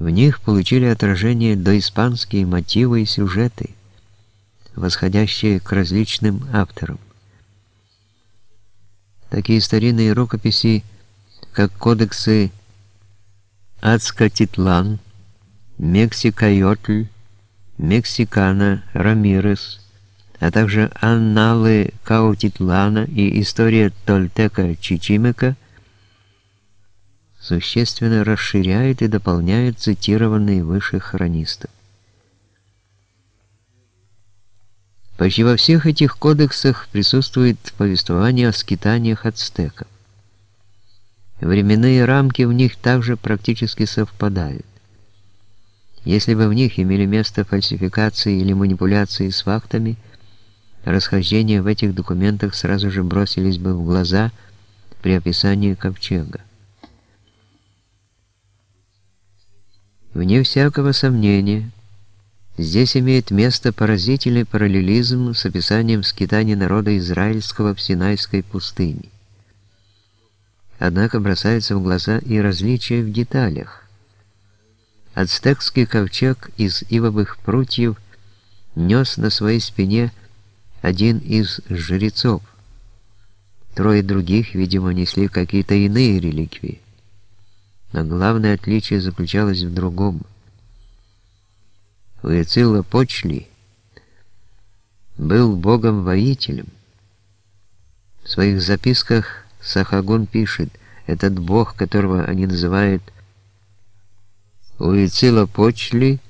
В них получили отражение доиспанские мотивы и сюжеты, восходящие к различным авторам. Такие старинные рукописи, как кодексы Ацкатитлан, Мексикайотль, Мексикана, Рамирес, а также анналы Каутитлана и история Тольтека Чичимека существенно расширяют и дополняют цитированные выше хронистов. Почти во всех этих кодексах присутствует повествование о скитаниях ацтеков. Временные рамки в них также практически совпадают. Если бы в них имели место фальсификации или манипуляции с фактами, расхождения в этих документах сразу же бросились бы в глаза при описании ковчега. Вне всякого сомнения, здесь имеет место поразительный параллелизм с описанием скитаний народа израильского в Синайской пустыне. Однако бросается в глаза и различия в деталях. Ацтекский ковчег из ивовых прутьев нес на своей спине один из жрецов. Трое других, видимо, несли какие-то иные реликвии. Но главное отличие заключалось в другом. Уэцилла Почли был богом-воителем. В своих записках Сахагун пишет, этот бог, которого они называют Уэцилла Почли,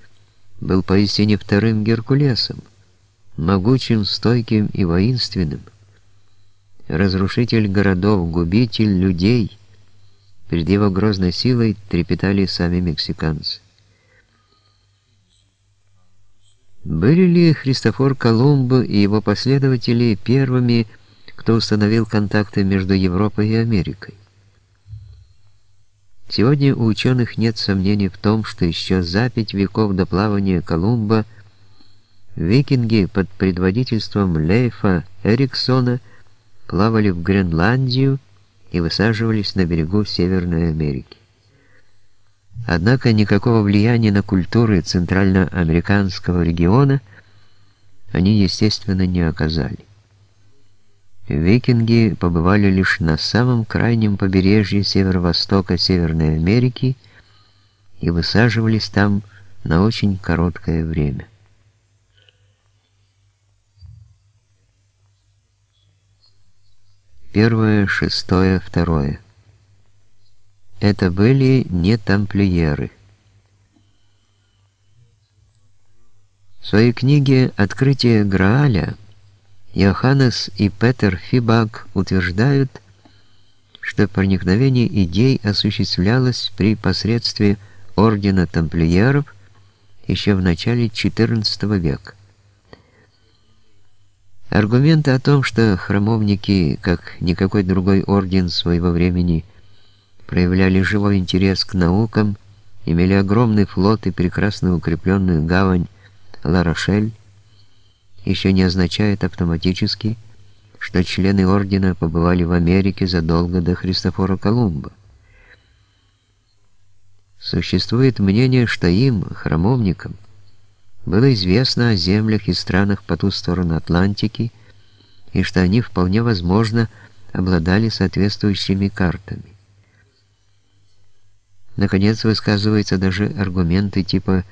был поистине вторым Геркулесом, могучим, стойким и воинственным, разрушитель городов, губитель людей — Перед его грозной силой трепетали сами мексиканцы. Были ли Христофор Колумб и его последователи первыми, кто установил контакты между Европой и Америкой? Сегодня у ученых нет сомнений в том, что еще за пять веков до плавания Колумба викинги под предводительством Лейфа Эриксона плавали в Гренландию и высаживались на берегу Северной Америки. Однако никакого влияния на культуры центральноамериканского региона они, естественно, не оказали. Викинги побывали лишь на самом крайнем побережье северо-востока Северной Америки и высаживались там на очень короткое время. Первое, шестое, второе. Это были не тамплиеры. В своей книге «Открытие Грааля» Йоханнес и Петер Фибак утверждают, что проникновение идей осуществлялось при посредстве ордена тамплиеров еще в начале XIV века. Аргументы о том, что храмовники, как никакой другой орден своего времени, проявляли живой интерес к наукам, имели огромный флот и прекрасно укрепленную гавань Ла-Рошель, еще не означает автоматически, что члены ордена побывали в Америке задолго до Христофора Колумба. Существует мнение, что им, храмовникам, было известно о землях и странах по ту сторону Атлантики, и что они вполне возможно обладали соответствующими картами. Наконец высказываются даже аргументы типа,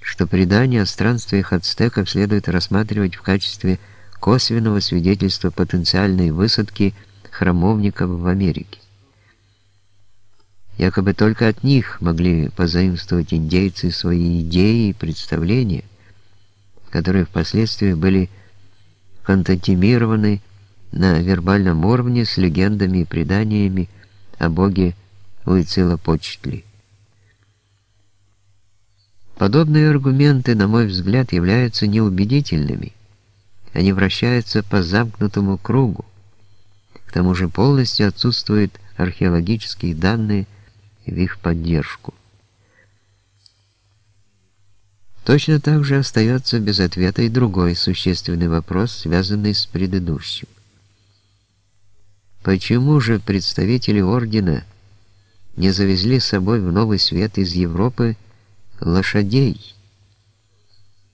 что предание о странствиях ацтеков следует рассматривать в качестве косвенного свидетельства потенциальной высадки храмовников в Америке. Якобы только от них могли позаимствовать индейцы свои идеи и представления, которые впоследствии были контатимированы на вербальном уровне с легендами и преданиями о боге Уицилопочтли. Подобные аргументы, на мой взгляд, являются неубедительными. Они вращаются по замкнутому кругу. К тому же полностью отсутствуют археологические данные в их поддержку. Точно так же остается без ответа и другой существенный вопрос, связанный с предыдущим. Почему же представители ордена не завезли с собой в Новый Свет из Европы лошадей.